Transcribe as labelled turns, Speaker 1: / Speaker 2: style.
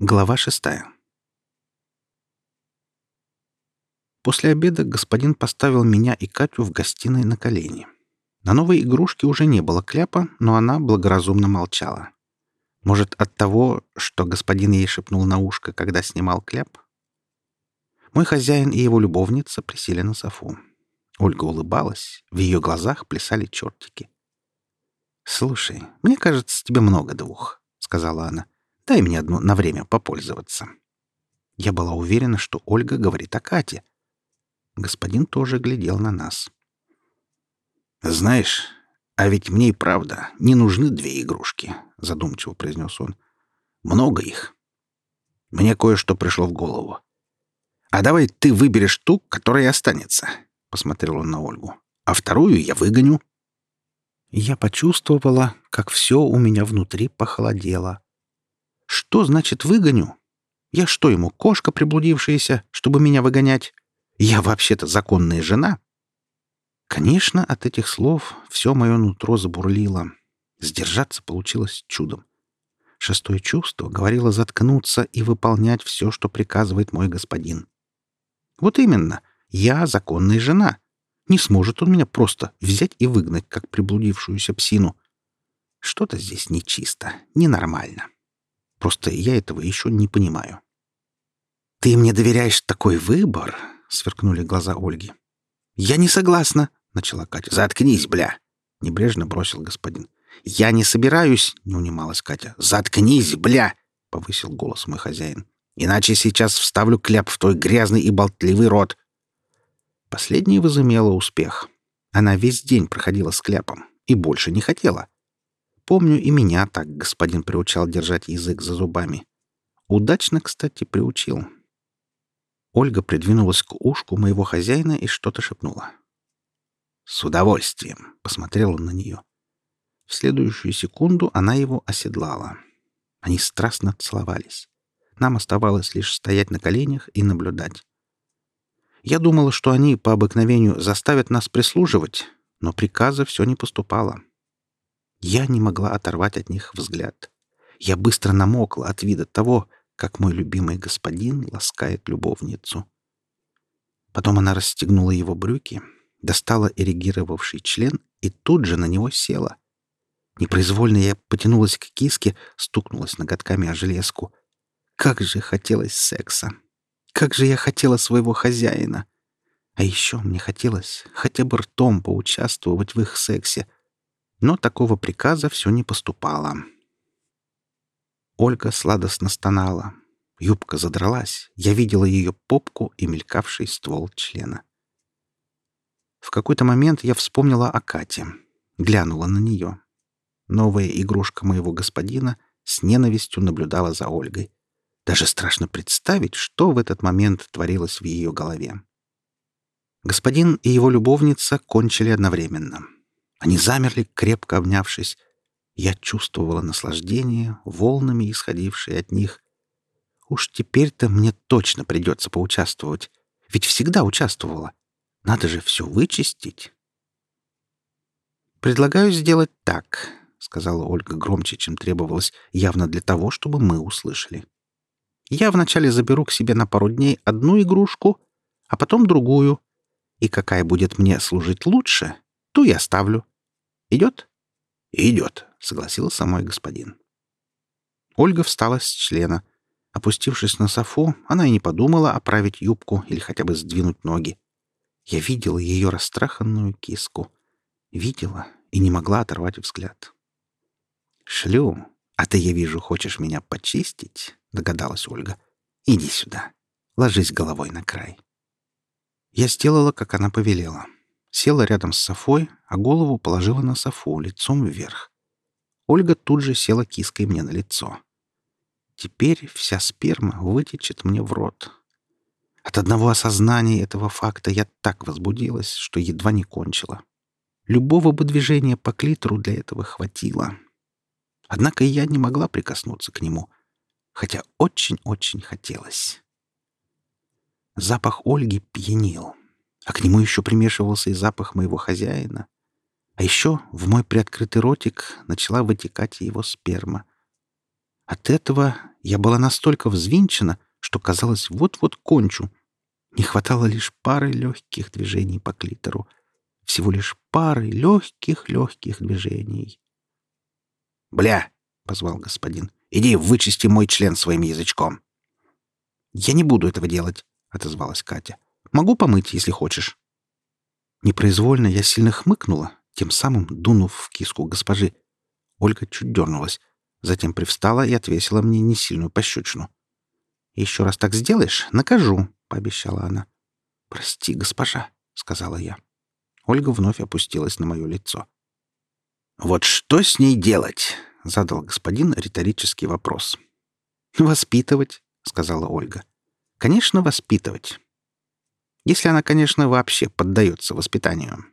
Speaker 1: Глава шестая. После обеда господин поставил меня и Катю в гостиной на колени. На новой игрушке уже не было кляпа, но она благоразумно молчала. Может, от того, что господин ей шепнул на ушко, когда снимал кляп? Мой хозяин и его любовница присели на софу. Ольга улыбалась, в ее глазах плясали чертики. «Слушай, мне кажется, тебе много двух», — сказала она. — Дай мне одну на время попользоваться». Я была уверена, что Ольга говорит о Кате. Господин тоже глядел на нас.
Speaker 2: «Знаешь, а ведь мне и правда не нужны две игрушки», — задумчиво произнес он. «Много их. Мне кое-что пришло в голову. А давай ты выберешь ту, которая останется», — посмотрел он на Ольгу. «А вторую я выгоню».
Speaker 1: Я почувствовала, как все у меня внутри похолодело. Что значит выгоню? Я что ему, кошка приблудившаяся, чтобы меня выгонять? Я вообще-то законная жена. Конечно, от этих слов все мое нутро забурлило. Сдержаться получилось чудом. Шестое чувство говорило заткнуться и выполнять все, что приказывает мой господин. Вот именно, я законная жена. Не сможет он меня просто взять и выгнать, как приблудившуюся псину. Что-то здесь нечисто, ненормально. Просто я этого еще не понимаю. «Ты мне доверяешь такой выбор?» — сверкнули глаза Ольги. «Я не согласна», — начала Катя.
Speaker 2: «Заткнись, бля!»
Speaker 1: — небрежно бросил господин. «Я не собираюсь», — не унималась Катя.
Speaker 2: «Заткнись, бля!» — повысил голос мой хозяин. «Иначе сейчас вставлю кляп в твой грязный и болтливый рот».
Speaker 1: Последняя возымела успех. Она весь день проходила с кляпом и больше не хотела. Помню, и меня так господин приучал держать язык за зубами. Удачно, кстати, приучил. Ольга придвинулась к ушку моего хозяина и что-то шепнула.
Speaker 2: «С удовольствием», — посмотрел он на нее.
Speaker 1: В следующую секунду она его оседлала. Они страстно целовались. Нам оставалось лишь стоять на коленях и наблюдать. Я думала, что они по обыкновению заставят нас прислуживать, но приказа все не поступало. Я не могла оторвать от них взгляд. Я быстро намокла от вида того, как мой любимый господин ласкает любовницу. Потом она расстегнула его брюки, достала эрегировавший член и тут же на него села. Непроизвольно я потянулась к киске, стукнулась ноготками о железку. Как же хотелось секса! Как же я хотела своего хозяина! А еще мне хотелось хотя бы ртом поучаствовать в их сексе — но такого приказа все не поступало. Ольга сладостно стонала. Юбка задралась. Я видела ее попку и мелькавший ствол члена. В какой-то момент я вспомнила о Кате. Глянула на нее. Новая игрушка моего господина с ненавистью наблюдала за Ольгой. Даже страшно представить, что в этот момент творилось в ее голове. Господин и его любовница кончили одновременно — они замерли, крепко обнявшись. Я чувствовала наслаждение, волнами исходившие от них. Уж теперь-то мне точно придется поучаствовать. Ведь всегда участвовала. Надо же все вычистить. «Предлагаю сделать так», — сказала Ольга громче, чем требовалось, явно для того, чтобы мы услышали. «Я вначале заберу к себе на пару дней одну игрушку, а потом другую. И какая будет мне служить лучше, ту я ставлю. Идет?
Speaker 2: Идет, согласился мой господин.
Speaker 1: Ольга встала с члена. Опустившись на софу, она и не подумала оправить юбку или хотя бы сдвинуть ноги. Я видела ее растраханную киску. Видела и не могла оторвать взгляд. «Шлю, а ты, я вижу, хочешь меня почистить?» — догадалась Ольга. «Иди сюда. Ложись головой на край». Я сделала, как она повелела. Села рядом с Софой, а голову положила на Софу лицом вверх. Ольга тут же села киской мне на лицо. Теперь вся сперма вытечет мне в рот. От одного осознания этого факта я так возбудилась, что едва не кончила. Любого бы движения по клитору для этого хватило. Однако я не могла прикоснуться к нему, хотя очень-очень хотелось. Запах Ольги пьянил а к нему еще примешивался и запах моего хозяина. А еще в мой приоткрытый ротик начала вытекать его сперма. От этого Я была настолько взвинчена, что казалось, вот-вот кончу. Не хватало лишь пары легких движений по клитору. Всего лишь пары легких-легких движений.
Speaker 2: «Бля!» — позвал господин. «Иди вычисти мой член своим язычком».
Speaker 1: «Я не буду этого делать», — отозвалась Катя. «Могу помыть, если хочешь». Непроизвольно я сильно хмыкнула, тем самым дунув в киску госпожи. Ольга чуть дернулась, затем привстала и отвесила мне несильную пощечину. «Еще раз так сделаешь — накажу», — пообещала она. «Прости, госпожа», — сказала я. Ольга вновь опустилась на мое лицо.
Speaker 2: «Вот что с ней делать?» — задал господин риторический вопрос.
Speaker 1: «Воспитывать», — сказала Ольга. «Конечно, воспитывать. Если она, конечно, вообще поддается воспитанию».